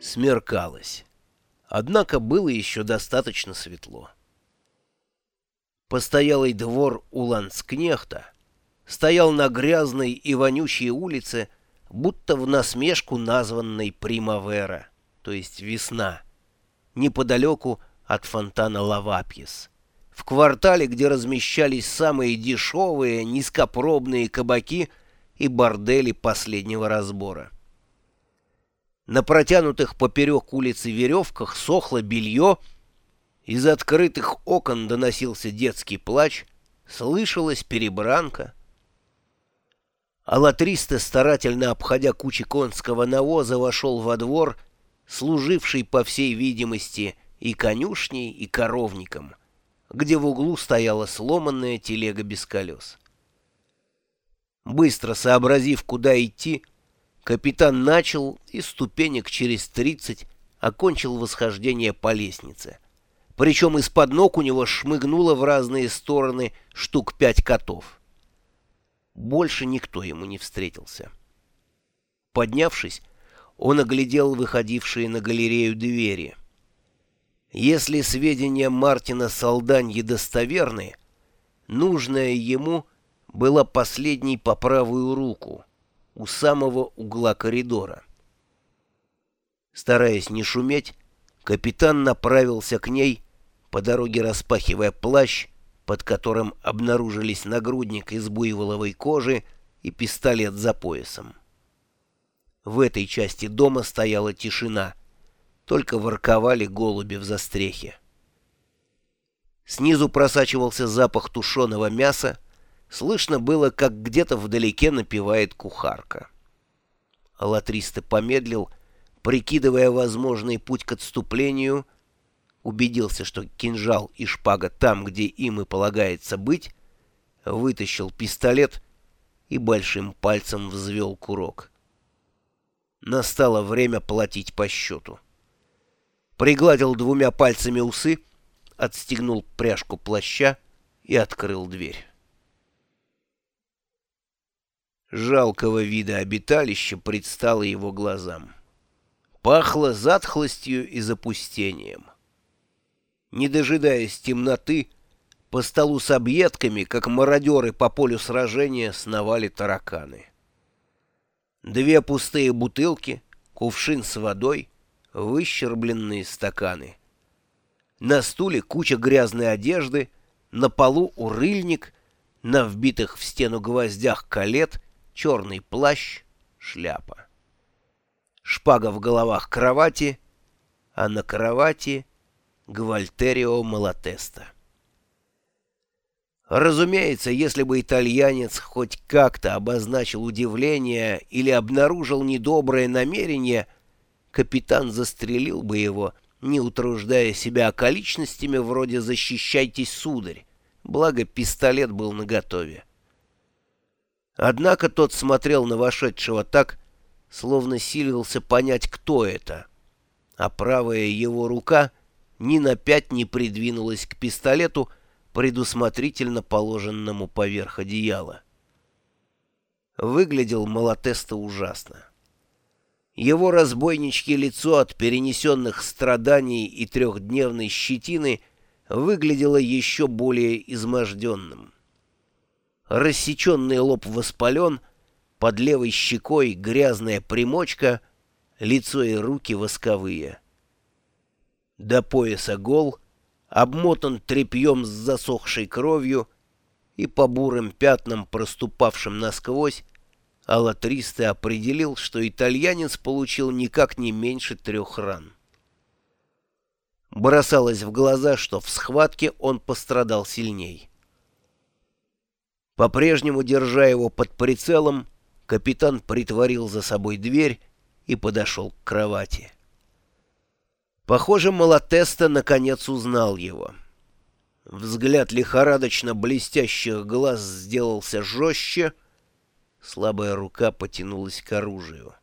Смеркалось. Однако было еще достаточно светло. Постоялый двор у ланскнехта стоял на грязной и вонючей улице, будто в насмешку названной Примавера, то есть весна, неподалеку от фонтана Лавапьес, в квартале, где размещались самые дешевые, низкопробные кабаки и бордели последнего разбора. На протянутых поперек улицы веревках сохло белье, из открытых окон доносился детский плач, слышалась перебранка. Алатристо, старательно обходя кучи конского навоза, вошел во двор, служивший, по всей видимости, и конюшней, и коровником, где в углу стояла сломанная телега без колес. Быстро сообразив, куда идти, капитан начал и ступенек через тридцать окончил восхождение по лестнице. Причем из-под ног у него шмыгнуло в разные стороны штук пять котов. Больше никто ему не встретился. Поднявшись, он оглядел выходившие на галерею двери. Если сведения Мартина Солданьи достоверны, нужное ему было последней по правую руку, у самого угла коридора. Стараясь не шуметь, капитан направился к ней, по дороге распахивая плащ, под которым обнаружились нагрудник из буйволовой кожи и пистолет за поясом. В этой части дома стояла тишина, только ворковали голуби в застрехе. Снизу просачивался запах тушеного мяса, слышно было, как где-то вдалеке напевает кухарка. Латриста помедлил, прикидывая возможный путь к отступлению — убедился, что кинжал и шпага там, где им и полагается быть, вытащил пистолет и большим пальцем взвел курок. Настало время платить по счету. Пригладил двумя пальцами усы, отстегнул пряжку плаща и открыл дверь. Жалкого вида обиталища предстало его глазам. Пахло затхлостью и запустением. Не дожидаясь темноты, по столу с объедками, как мародеры по полю сражения, сновали тараканы. Две пустые бутылки, кувшин с водой, выщербленные стаканы. На стуле куча грязной одежды, на полу урыльник, на вбитых в стену гвоздях колет, черный плащ, шляпа. Шпага в головах кровати, а на кровати — Гвальтерио Малатеста. Разумеется, если бы итальянец хоть как-то обозначил удивление или обнаружил недоброе намерение, капитан застрелил бы его, не утруждая себя околичностями вроде «защищайтесь, сударь», благо пистолет был наготове. Однако тот смотрел на вошедшего так, словно силился понять, кто это, а правая его рука — ни на пять не придвинулась к пистолету, предусмотрительно положенному поверх одеяла. Выглядел Малатеста ужасно. Его разбойничье лицо от перенесенных страданий и трехдневной щетины выглядело еще более изможденным. Рассеченный лоб воспален, под левой щекой грязная примочка, лицо и руки восковые до пояса гол, обмотан тряпьем с засохшей кровью и по бурым пятнам, проступавшим насквозь, Аллатристе определил, что итальянец получил никак не меньше трех ран. Бросалось в глаза, что в схватке он пострадал сильней. По-прежнему, держа его под прицелом, капитан притворил за собой дверь и подошел к кровати. Похоже, Малатеста наконец узнал его. Взгляд лихорадочно блестящих глаз сделался жестче, слабая рука потянулась к оружию.